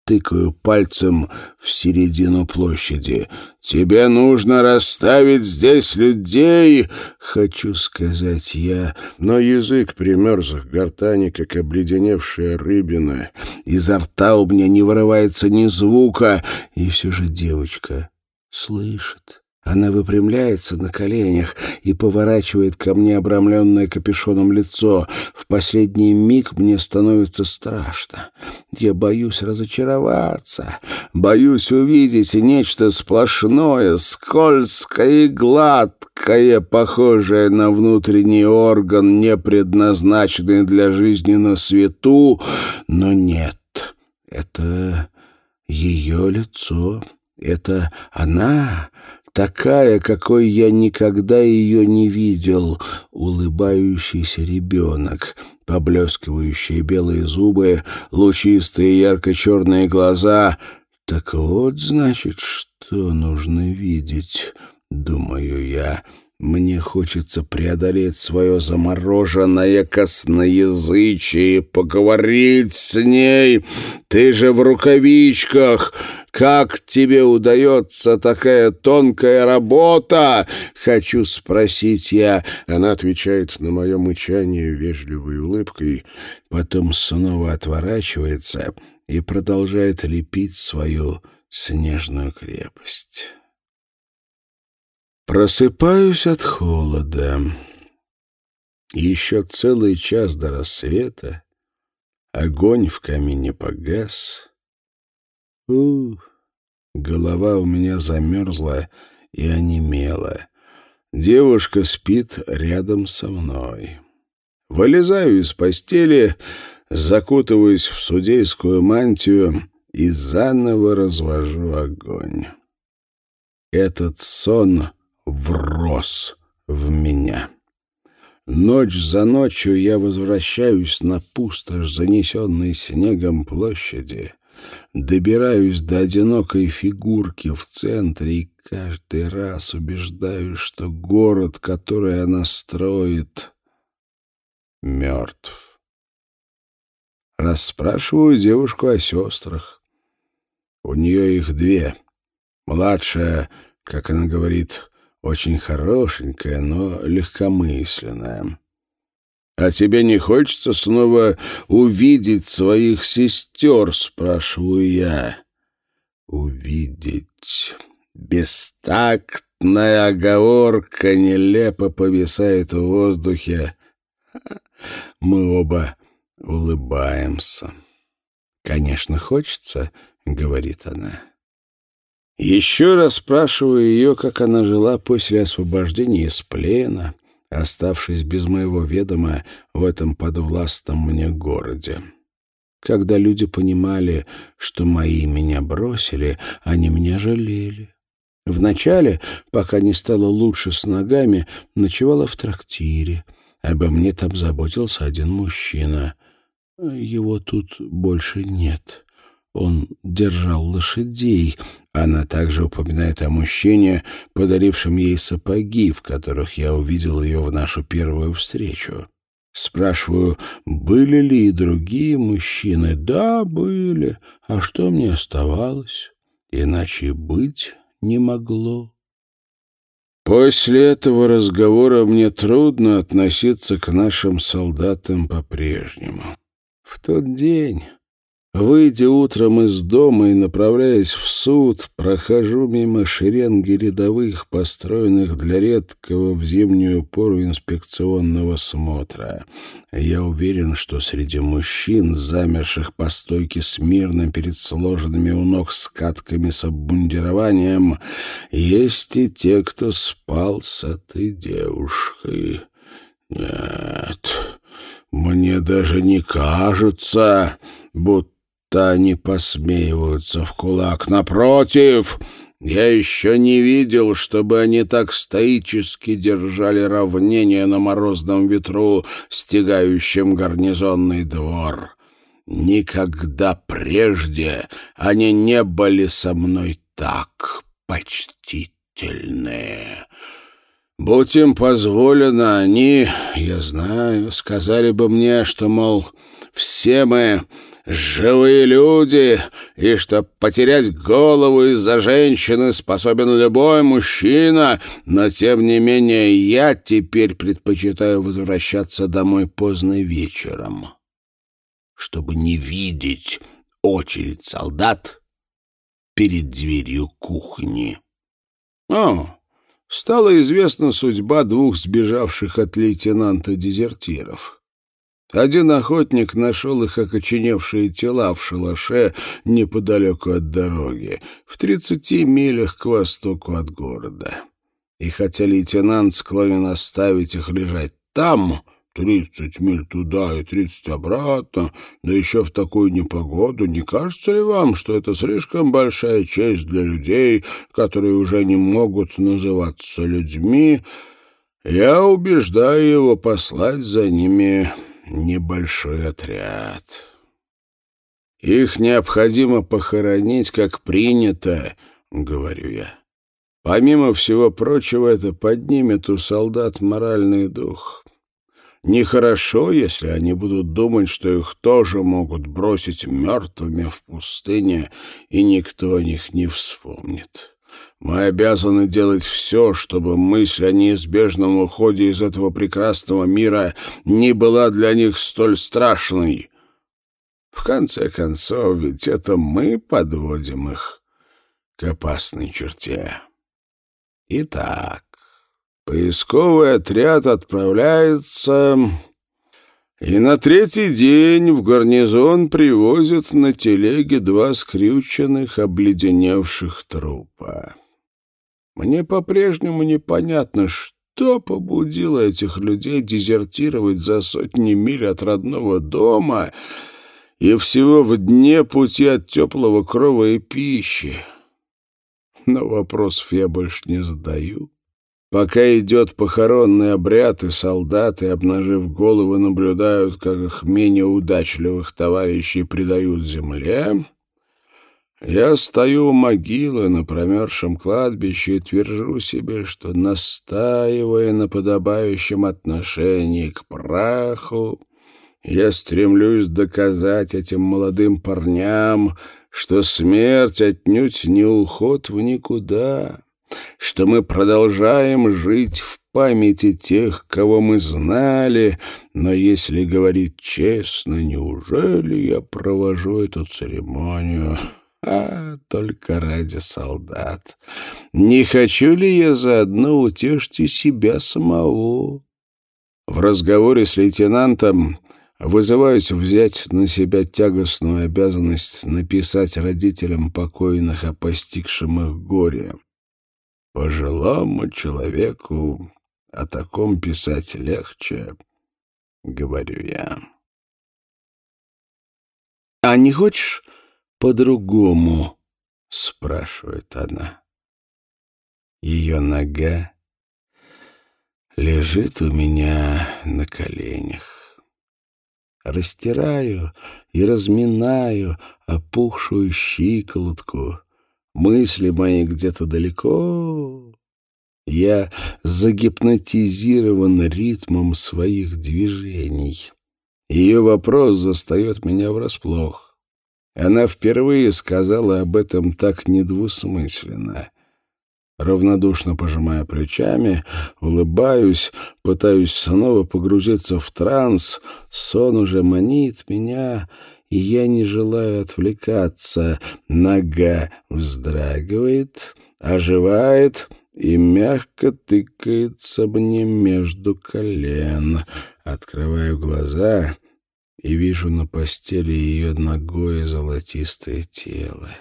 Тыкаю пальцем в середину площади. «Тебе нужно расставить здесь людей!» — хочу сказать я, но язык примерз к гортани, как обледеневшая рыбина. Изо рта у меня не вырывается ни звука, и все же девочка слышит. Она выпрямляется на коленях и поворачивает ко мне обрамленное капюшоном лицо. В последний миг мне становится страшно. Я боюсь разочароваться, боюсь увидеть нечто сплошное, скользкое и гладкое, похожее на внутренний орган, не предназначенный для жизни на свету. Но нет, это ее лицо. Это она, такая, какой я никогда ее не видел, улыбающийся ребенок, поблескивающие белые зубы, лучистые ярко-черные глаза. Так вот, значит, что нужно видеть, думаю я, — мне хочется преодолеть свое замороженное косноязычие и поговорить с ней. Ты же в рукавичках. Как тебе удается такая тонкая работа? Хочу спросить я. Она отвечает на мое мычание вежливой улыбкой, потом снова отворачивается и продолжает лепить свою снежную крепость. Просыпаюсь от холода. Еще целый час до рассвета. Огонь в камине погас. У, голова у меня замерзла и онемела. Девушка спит рядом со мной. Вылезаю из постели, закутываюсь в судейскую мантию и заново развожу огонь. Этот сон врос в меня. Ночь за ночью я возвращаюсь на пустошь, занесенной снегом площади, добираюсь до одинокой фигурки в центре и каждый раз убеждаюсь, что город, который она строит, мертв. Расспрашиваю девушку о сестрах. У нее их две. Младшая, как она говорит, очень хорошенькая, но легкомысленная. «А тебе не хочется снова увидеть своих сестер?» — спрашиваю я. «Увидеть...» Бестактная оговорка нелепо повисает в воздухе. Мы оба улыбаемся. «Конечно, хочется», — говорит она. Еще раз спрашиваю ее, как она жила после освобождения из плена, оставшись без моего ведома в этом подвластном мне городе. Когда люди понимали, что мои меня бросили, они меня жалели. Вначале, пока не стало лучше с ногами, ночевала в трактире. Обо мне там заботился один мужчина. Его тут больше нет. Он держал лошадей. Она также упоминает о мужчине, подарившем ей сапоги, в которых я увидел ее в нашу первую встречу. Спрашиваю, были ли и другие мужчины? Да, были. А что мне оставалось? Иначе быть не могло. После этого разговора мне трудно относиться к нашим солдатам по-прежнему. В тот день Выйдя утром из дома и направляясь в суд, прохожу мимо шеренги рядовых, построенных для редкого в зимнюю пору инспекционного смотра. Я уверен, что среди мужчин, замерших по стойке смирно перед сложенными у ног скатками с обмундированием, есть и те, кто спал с этой девушкой. Нет, мне даже не кажется, будто будто они посмеиваются в кулак. Напротив, я еще не видел, чтобы они так стоически держали равнение на морозном ветру, стягающем гарнизонный двор. Никогда прежде они не были со мной так почтительные. Будь им позволено, они, я знаю, сказали бы мне, что, мол, все мы живые люди, и что потерять голову из-за женщины способен любой мужчина, но, тем не менее, я теперь предпочитаю возвращаться домой поздно вечером, чтобы не видеть очередь солдат перед дверью кухни. О, стала известна судьба двух сбежавших от лейтенанта дезертиров. Один охотник нашел их окоченевшие тела в шалаше неподалеку от дороги, в тридцати милях к востоку от города. И хотя лейтенант склонен оставить их лежать там, тридцать миль туда и тридцать обратно, да еще в такую непогоду, не кажется ли вам, что это слишком большая честь для людей, которые уже не могут называться людьми, я убеждаю его послать за ними небольшой отряд. Их необходимо похоронить, как принято, — говорю я. Помимо всего прочего, это поднимет у солдат моральный дух. Нехорошо, если они будут думать, что их тоже могут бросить мертвыми в пустыне, и никто о них не вспомнит. Мы обязаны делать все, чтобы мысль о неизбежном уходе из этого прекрасного мира не была для них столь страшной. В конце концов, ведь это мы подводим их к опасной черте. Итак, поисковый отряд отправляется... И на третий день в гарнизон привозят на телеге два скрюченных, обледеневших трупа. Мне по-прежнему непонятно, что побудило этих людей дезертировать за сотни миль от родного дома и всего в дне пути от теплого крова и пищи? Но вопросов я больше не задаю. Пока идет похоронный обряд, и солдаты, обнажив головы, наблюдают, как их менее удачливых товарищей предают земле, я стою у могилы на промерзшем кладбище и твержу себе, что, настаивая на подобающем отношении к праху, я стремлюсь доказать этим молодым парням, что смерть отнюдь не уход в никуда, что мы продолжаем жить в памяти тех, кого мы знали, но если говорить честно, неужели я провожу эту церемонию а только ради солдат? Не хочу ли я заодно утешить себя самого? В разговоре с лейтенантом вызываюсь взять на себя тягостную обязанность написать родителям покойных о постигшем их горе. Пожилому человеку о таком писать легче, говорю я. «А не хочешь по-другому?» — спрашивает она. Ее нога лежит у меня на коленях. Растираю и разминаю опухшую щиколотку, Мысли мои где-то далеко. Я загипнотизирован ритмом своих движений. Ее вопрос застает меня врасплох. Она впервые сказала об этом так недвусмысленно. Равнодушно пожимая плечами, улыбаюсь, пытаюсь снова погрузиться в транс. Сон уже манит меня, и я не желаю отвлекаться. Нога вздрагивает, оживает и мягко тыкается мне между колен. Открываю глаза и вижу на постели ее ногое золотистое тело.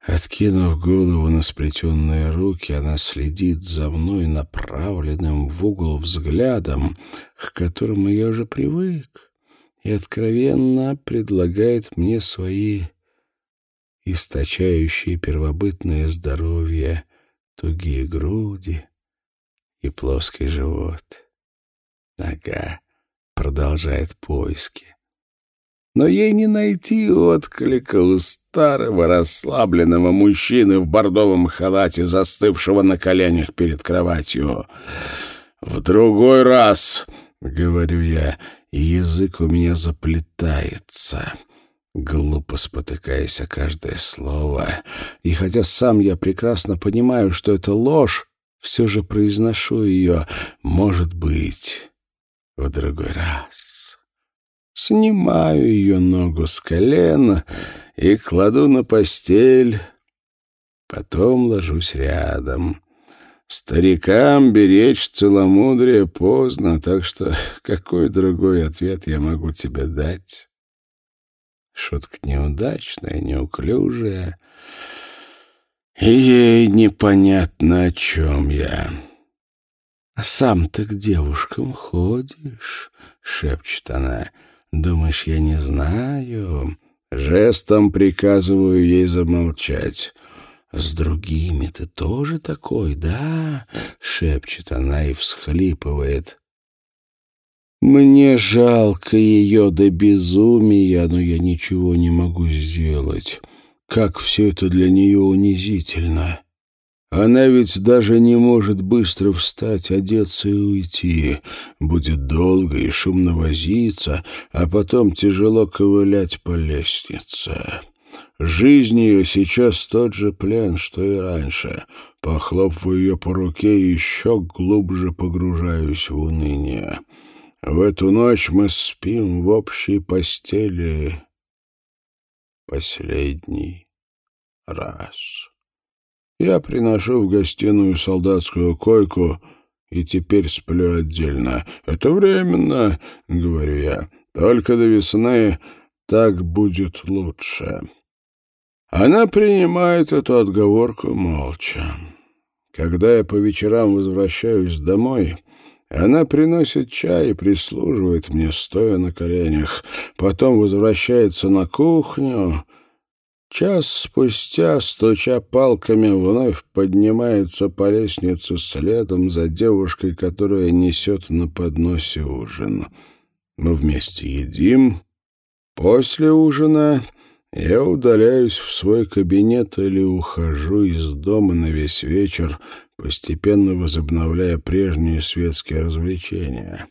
Откинув голову на сплетенные руки, она следит за мной направленным в угол взглядом, к которому я уже привык и откровенно предлагает мне свои источающие первобытное здоровье, тугие груди и плоский живот. Нога продолжает поиски. Но ей не найти отклика у старого расслабленного мужчины в бордовом халате, застывшего на коленях перед кроватью. «В другой раз», — говорю я, язык у меня заплетается, глупо спотыкаясь о каждое слово. И хотя сам я прекрасно понимаю, что это ложь, все же произношу ее, может быть, в другой раз. Снимаю ее ногу с колена и кладу на постель, потом ложусь рядом. Старикам беречь целомудрие поздно, так что какой другой ответ я могу тебе дать? Шутка неудачная, неуклюжая, и ей непонятно, о чем я. — сам ты к девушкам ходишь? — шепчет она. — Думаешь, я не знаю? Жестом приказываю ей замолчать. «С другими ты тоже такой, да?» — шепчет она и всхлипывает. «Мне жалко ее до безумия, но я ничего не могу сделать. Как все это для нее унизительно!» Она ведь даже не может быстро встать, одеться и уйти. Будет долго и шумно возиться, а потом тяжело ковылять по лестнице. Жизнь ее сейчас тот же плен, что и раньше. Похлопываю ее по руке и еще глубже погружаюсь в уныние. В эту ночь мы спим в общей постели последний раз. Я приношу в гостиную солдатскую койку и теперь сплю отдельно. Это временно, — говорю я, — только до весны так будет лучше. Она принимает эту отговорку молча. Когда я по вечерам возвращаюсь домой, она приносит чай и прислуживает мне, стоя на коленях. Потом возвращается на кухню. Час спустя, стуча палками, вновь поднимается по лестнице следом за девушкой, которая несет на подносе ужин. Мы вместе едим. После ужина я удаляюсь в свой кабинет или ухожу из дома на весь вечер, постепенно возобновляя прежние светские развлечения.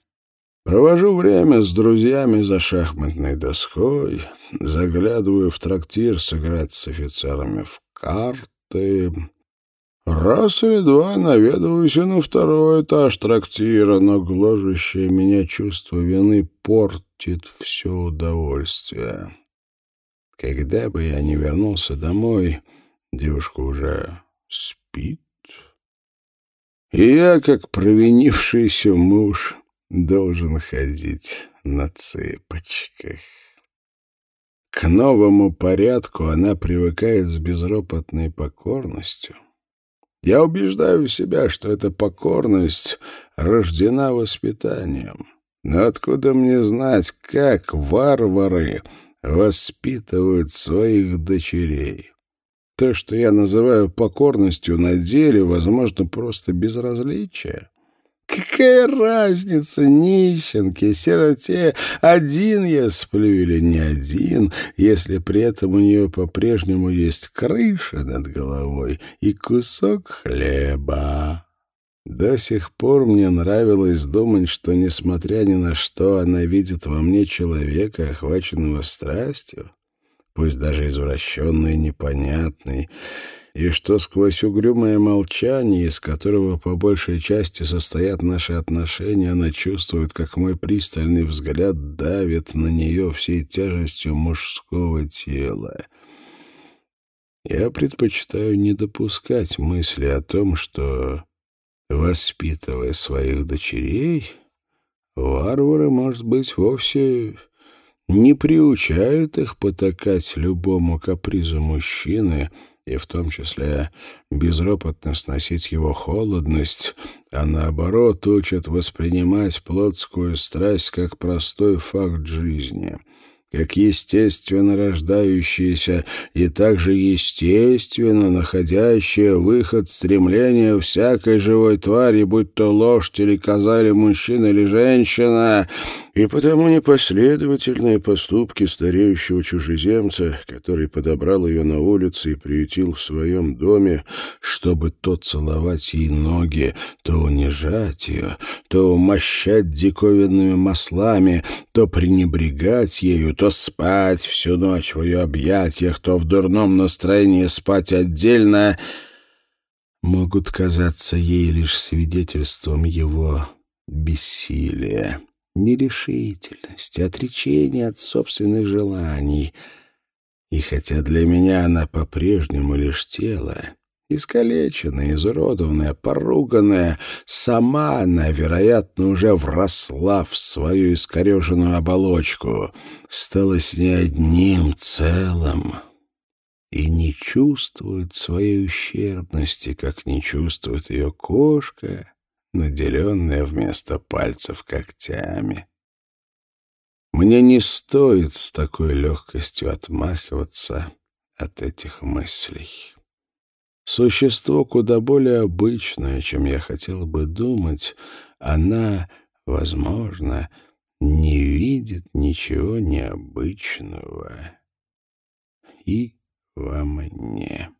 Провожу время с друзьями за шахматной доской, заглядываю в трактир сыграть с офицерами в карты. Раз или два наведываюсь и на второй этаж трактира, но гложущее меня чувство вины портит все удовольствие. Когда бы я не вернулся домой, девушка уже спит. И я, как провинившийся муж, должен ходить на цыпочках. К новому порядку она привыкает с безропотной покорностью. Я убеждаю себя, что эта покорность рождена воспитанием. Но откуда мне знать, как варвары воспитывают своих дочерей. То, что я называю покорностью на деле, возможно, просто безразличие. Какая разница, нищенке, сироте, один я сплю или не один, если при этом у нее по-прежнему есть крыша над головой и кусок хлеба. До сих пор мне нравилось думать, что, несмотря ни на что, она видит во мне человека, охваченного страстью, пусть даже извращенный и непонятный, и что сквозь угрюмое молчание, из которого по большей части состоят наши отношения, она чувствует, как мой пристальный взгляд давит на нее всей тяжестью мужского тела. Я предпочитаю не допускать мысли о том, что воспитывая своих дочерей, варвары, может быть, вовсе не приучают их потакать любому капризу мужчины и в том числе безропотно сносить его холодность, а наоборот учат воспринимать плотскую страсть как простой факт жизни — как естественно рождающееся и также естественно находящее выход стремления всякой живой твари, будь то лошадь или коза или мужчина или женщина, и потому непоследовательные поступки стареющего чужеземца, который подобрал ее на улице и приютил в своем доме, чтобы то целовать ей ноги, то унижать ее, то умощать диковинными маслами, то пренебрегать ею, то спать всю ночь в ее объятиях, то в дурном настроении спать отдельно, могут казаться ей лишь свидетельством его бессилия, нерешительности, отречения от собственных желаний. И хотя для меня она по-прежнему лишь тело, Искалеченная, изуродованная, поруганная, сама она, вероятно, уже вросла в свою искореженную оболочку, стала с ней одним целым и не чувствует своей ущербности, как не чувствует ее кошка, наделенная вместо пальцев когтями. Мне не стоит с такой легкостью отмахиваться от этих мыслей. Существо куда более обычное, чем я хотел бы думать. Она, возможно, не видит ничего необычного. И во мне.